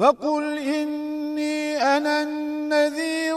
وقل إني أنا النذير